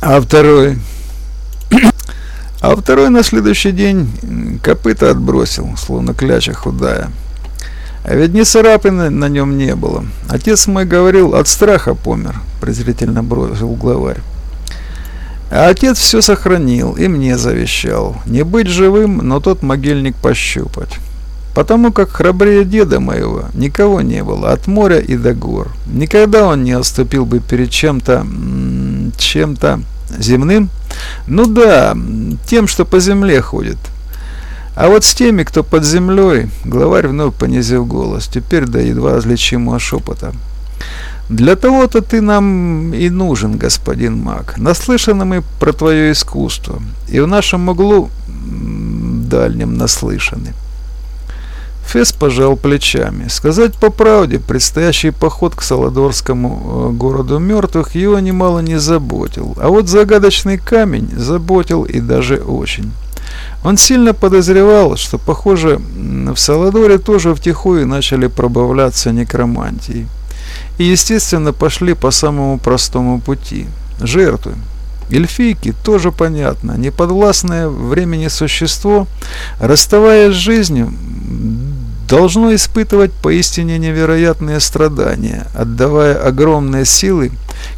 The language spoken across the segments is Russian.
А второй? А второй на следующий день копыта отбросил, словно кляча худая. А ведь ни царапины на нем не было. Отец мой говорил, от страха помер, презрительно бросил главарь. А отец все сохранил и мне завещал. Не быть живым, но тот могильник пощупать. Потому как храбрее деда моего никого не было, от моря и до гор. Никогда он не отступил бы перед чем-то... чем-то земным. Ну да, тем, что по земле ходит. А вот с теми, кто под землей, главарь вновь понизил голос, теперь до едва различимого шепота. Для того-то ты нам и нужен, господин маг. Наслышаны мы про твое искусство, и в нашем углу дальнем наслышаны. Фес пожал плечами. Сказать по правде, предстоящий поход к Саладорскому э, городу мертвых его немало не заботил, а вот загадочный камень заботил и даже очень. Он сильно подозревал, что, похоже, в Саладоре тоже втихую начали пробавляться некромантии. И, естественно, пошли по самому простому пути – жертвы. Эльфийки тоже понятно, неподвластное времени существо, расставаясь с жизнью, должно испытывать поистине невероятные страдания, отдавая огромные силы,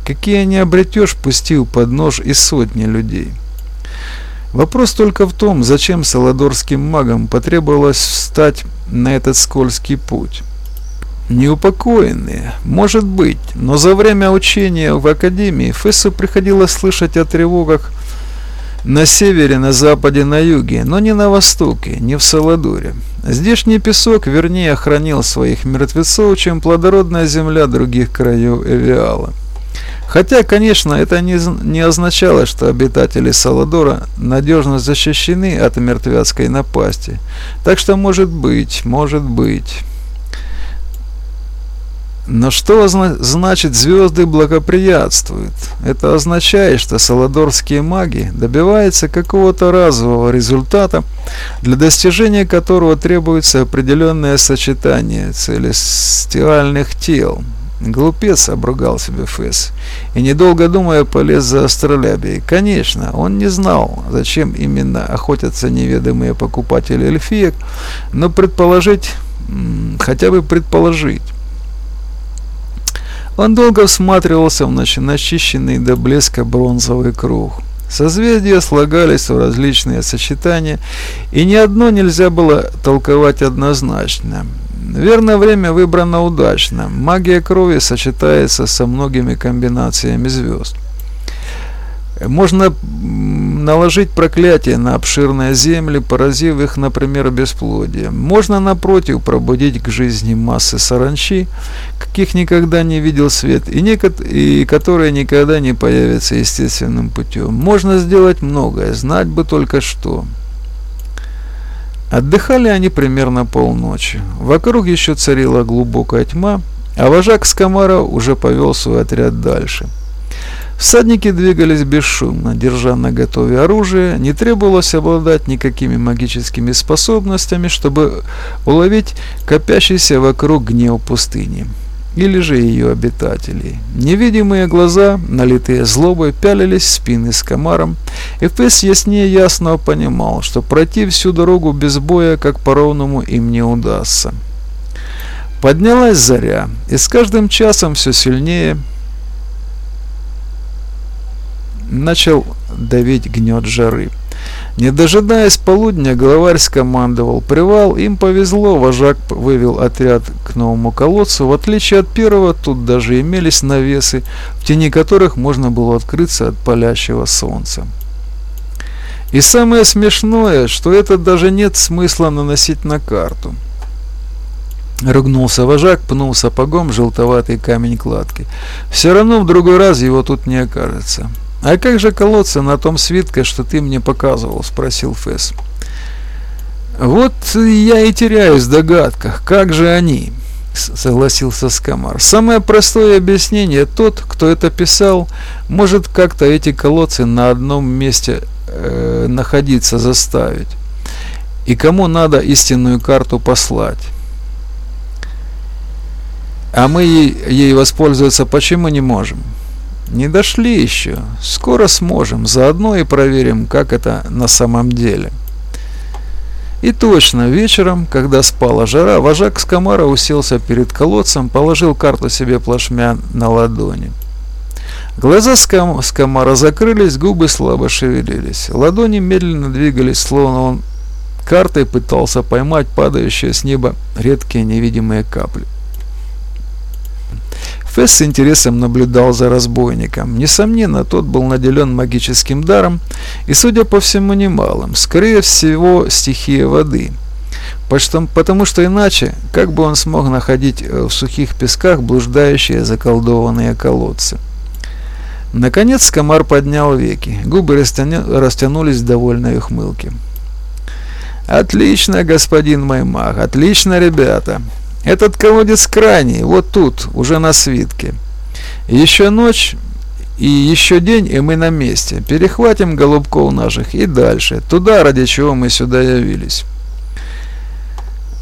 какие не обретешь, пустив под нож и сотни людей. Вопрос только в том, зачем саладорским магам потребовалось встать на этот скользкий путь. Неупокоенные, может быть, но за время учения в Академии Фессу приходилось слышать о тревогах на севере, на западе, на юге, но не на востоке, не в Саладоре. Здешний песок вернее охранил своих мертвецов, чем плодородная земля других краев Эвиала. Хотя, конечно, это не, не означало, что обитатели Саладора надежно защищены от мертвецкой напасти. Так что может быть, может быть. Но что значит звезды благоприятствуют? Это означает, что саладорские маги добиваются какого-то разового результата, для достижения которого требуется определенное сочетание целестиальных тел, Глупец, обругал себе Фэс. И недолго думая, полез за астролябией. Конечно, он не знал, зачем именно охотятся неведомые покупатели эльфиек, но предположить, хотя бы предположить. Он долго всматривался в начищенный до блеска бронзовый круг. Созвездия слагались в различные сочетания, и ни одно нельзя было толковать однозначно. Верно время выбрано удачно. Магия крови сочетается со многими комбинациями звезд. Можно наложить проклятие на обширные земли, поразив их, например, бесплодием. Можно, напротив, пробудить к жизни массы саранчи, каких никогда не видел свет, и, некот... и которые никогда не появятся естественным путем. Можно сделать многое, знать бы только что. Отдыхали они примерно полночи. Вокруг еще царила глубокая тьма, а вожак Скамара уже повел свой отряд дальше. Всадники двигались бесшумно, держа на готове оружие, не требовалось обладать никакими магическими способностями, чтобы уловить копящийся вокруг гнев пустыни или же ее обитателей. Невидимые глаза, налитые злобой, пялились в спины с комаром, и Фесс яснее ясного понимал, что пройти всю дорогу без боя, как по-ровному, им не удастся. Поднялась заря, и с каждым часом все сильнее начал давить гнет жары. Не дожидаясь полудня, главарь скомандовал привал. Им повезло, вожак вывел отряд к новому колодцу. В отличие от первого, тут даже имелись навесы, в тени которых можно было открыться от палящего солнца. И самое смешное, что это даже нет смысла наносить на карту. Ругнулся вожак, пнул сапогом желтоватый камень кладки. Все равно в другой раз его тут не окажется. «А как же колодцы на том свитке, что ты мне показывал?» – спросил Фэс. «Вот я и теряюсь в догадках, как же они?» – согласился Скамар. «Самое простое объяснение – тот, кто это писал, может как-то эти колодцы на одном месте э, находиться заставить. И кому надо истинную карту послать?» А мы ей, ей воспользоваться почему не можем? Не дошли еще. Скоро сможем. Заодно и проверим, как это на самом деле. И точно, вечером, когда спала жара, вожак Скамара уселся перед колодцем, положил карту себе плашмя на ладони. Глаза скам Скамара закрылись, губы слабо шевелились. Ладони медленно двигались, словно он картой пытался поймать падающие с неба редкие невидимые капли. Фесс с интересом наблюдал за разбойником. Несомненно, тот был наделен магическим даром и, судя по всему, немалым. Скорее всего, стихия воды. Потому что иначе, как бы он смог находить э, в сухих песках блуждающие заколдованные колодцы? Наконец комар поднял веки. Губы растянулись в довольной ухмылке. «Отлично, господин Маймах, отлично, ребята. Этот колодец крайний, вот тут, уже на свитке. Еще ночь и еще день, и мы на месте. Перехватим голубков наших и дальше, туда, ради чего мы сюда явились.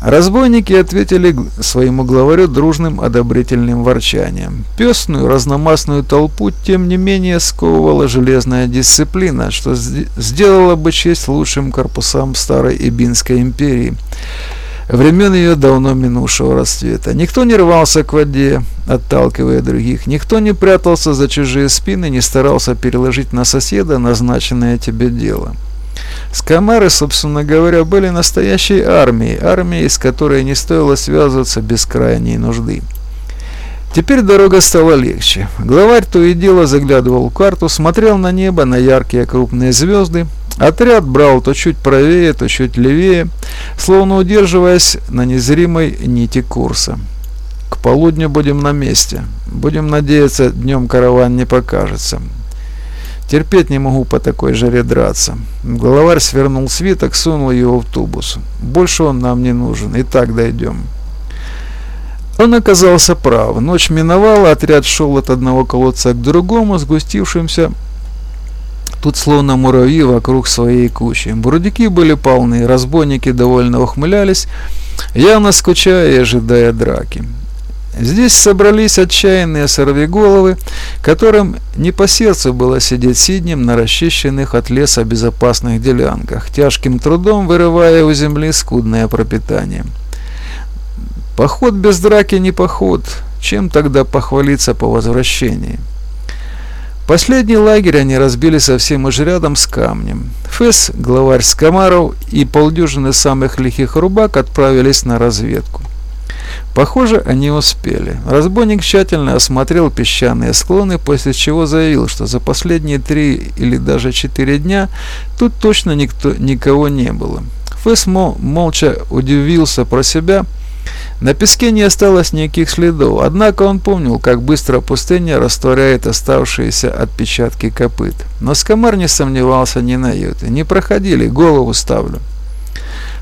Разбойники ответили своему главарю дружным одобрительным ворчанием. Песную разномастную толпу, тем не менее, сковывала железная дисциплина, что сделало бы честь лучшим корпусам старой Эбинской империи времен ее давно минувшего расцвета. Никто не рвался к воде, отталкивая других, никто не прятался за чужие спины, не старался переложить на соседа назначенное тебе дело. Скамары, собственно говоря, были настоящей армией, армией, с которой не стоило связываться без крайней нужды. Теперь дорога стала легче. Главарь то и дело заглядывал в карту, смотрел на небо, на яркие крупные звезды, Отряд брал то чуть правее, то чуть левее, словно удерживаясь на незримой нити курса. К полудню будем на месте. Будем надеяться, днем караван не покажется. Терпеть не могу по такой жаре драться. Головарь свернул свиток, сунул его в тубус. Больше он нам не нужен, и так дойдем. Он оказался прав. Ночь миновала, отряд шел от одного колодца к другому, сгустившимся Тут словно муравьи вокруг своей кучи. Бурдюки были полны, разбойники довольно ухмылялись, явно скучая и ожидая драки. Здесь собрались отчаянные сорвиголовы, которым не по сердцу было сидеть сиднем на расчищенных от леса безопасных делянках, тяжким трудом вырывая у земли скудное пропитание. Поход без драки не поход, чем тогда похвалиться по возвращении? Последний лагерь они разбили совсем уж рядом с камнем. Фэс, главарь Скамаров и полдюжины самых лихих рубак отправились на разведку. Похоже, они успели. Разбойник тщательно осмотрел песчаные склоны, после чего заявил, что за последние три или даже четыре дня тут точно никто, никого не было. Фэс мол, молча удивился про себя, на песке не осталось никаких следов, однако он помнил, как быстро пустыня растворяет оставшиеся отпечатки копыт. Но Скамар не сомневался ни на йоты. Не проходили, голову ставлю.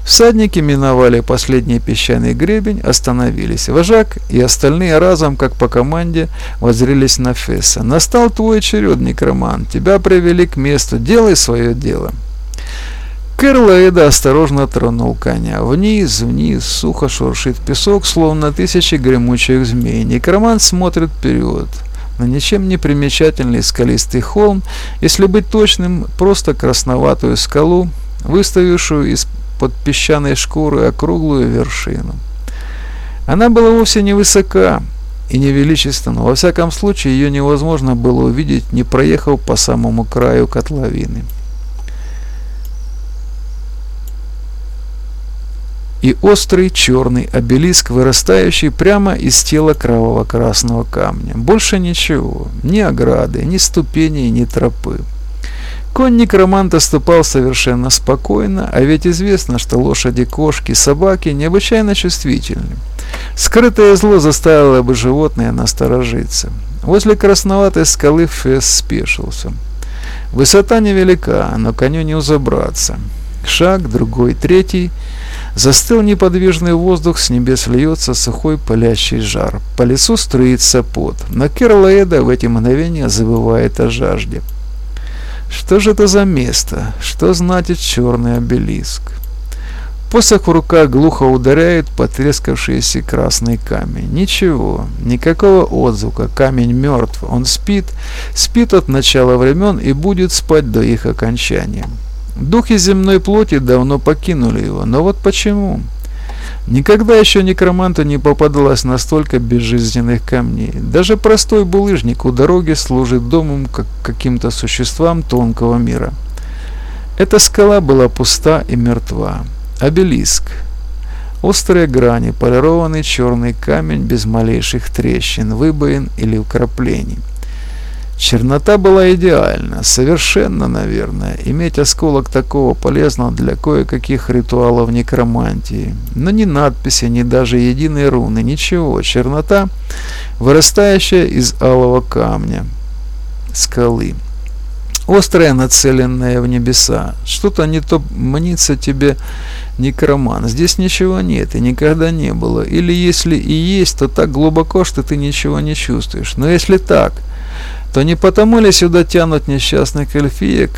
Всадники миновали последний песчаный гребень, остановились. Вожак и остальные разом, как по команде, воззрелись на Фесса. «Настал твой черед, некроман. Тебя привели к месту. Делай свое дело». Кэрлэйда осторожно тронул коня. Вниз, вниз, сухо шуршит песок, словно тысячи гремучих змей. Некромант смотрит вперед. На ничем не примечательный скалистый холм, если быть точным, просто красноватую скалу, выставившую из-под песчаной шкуры округлую вершину. Она была вовсе не высока и не величественна, во всяком случае ее невозможно было увидеть, не проехав по самому краю котловины. И острый черный обелиск, вырастающий прямо из тела кроваво-красного камня. Больше ничего, ни ограды, ни ступеней, ни тропы. Конь некроманта ступал совершенно спокойно, а ведь известно, что лошади, кошки, собаки необычайно чувствительны. Скрытое зло заставило бы животное насторожиться. Возле красноватой скалы Фесс спешился. Высота невелика, но коню не узабраться. Шаг, другой, третий — Застыл неподвижный воздух, с небес льется сухой палящий жар. По лицу струится пот. Но Керлаэда в эти мгновения забывает о жажде. Что же это за место? Что значит черный обелиск? Посох в руках глухо ударяет потрескавшийся красный камень. Ничего, никакого отзвука, камень мертв. Он спит, спит от начала времен и будет спать до их окончания. Духи земной плоти давно покинули его, но вот почему? Никогда еще некроманту не попадалось настолько безжизненных камней. Даже простой булыжник у дороги служит домом как каким-то существам тонкого мира. Эта скала была пуста и мертва. Обелиск. Острые грани, полированный черный камень без малейших трещин, выбоин или украплений. Чернота была идеальна, совершенно, наверное. Иметь осколок такого полезно для кое-каких ритуалов некромантии. Но ни надписи, ни даже единой руны, ничего. Чернота, вырастающая из алого камня, скалы. Острая, нацеленная в небеса. Что-то не то мнится тебе некроман. Здесь ничего нет и никогда не было. Или если и есть, то так глубоко, что ты ничего не чувствуешь. Но если так, то не потому ли сюда тянут несчастных эльфиек,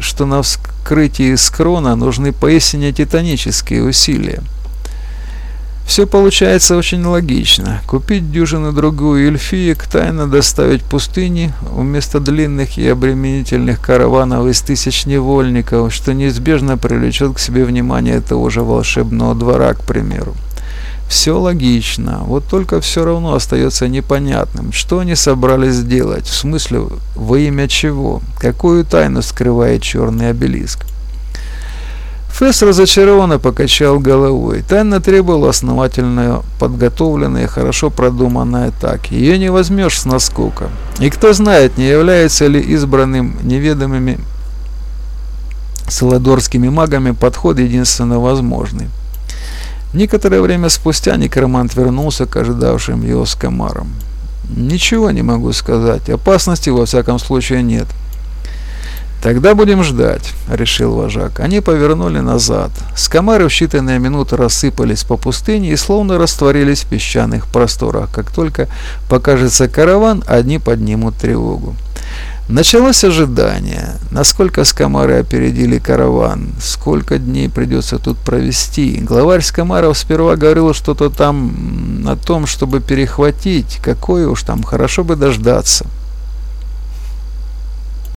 что на вскрытии скрона нужны поистине титанические усилия? Все получается очень логично. Купить дюжину-другую эльфиек, тайно доставить пустыни вместо длинных и обременительных караванов из тысяч невольников, что неизбежно привлечет к себе внимание того же волшебного двора, к примеру. Все логично, вот только все равно остается непонятным, что они собрались сделать, в смысле, во имя чего, какую тайну скрывает черный обелиск. Фесс разочарованно покачал головой. Тайна требовала основательно подготовленной и хорошо продуманной атаки. Ее не возьмешь с наскока. И кто знает, не является ли избранным неведомыми саладорскими магами подход единственно возможный. Некоторое время спустя некромант вернулся к ожидавшим его с комаром. «Ничего не могу сказать. Опасности во всяком случае нет». «Тогда будем ждать», — решил вожак. Они повернули назад. Скамары в считанные минуты рассыпались по пустыне и словно растворились в песчаных просторах. Как только покажется караван, одни поднимут тревогу. Началось ожидание. Насколько скамары опередили караван, сколько дней придется тут провести. Главарь скамаров сперва говорил что-то там о том, чтобы перехватить. Какое уж там, хорошо бы дождаться.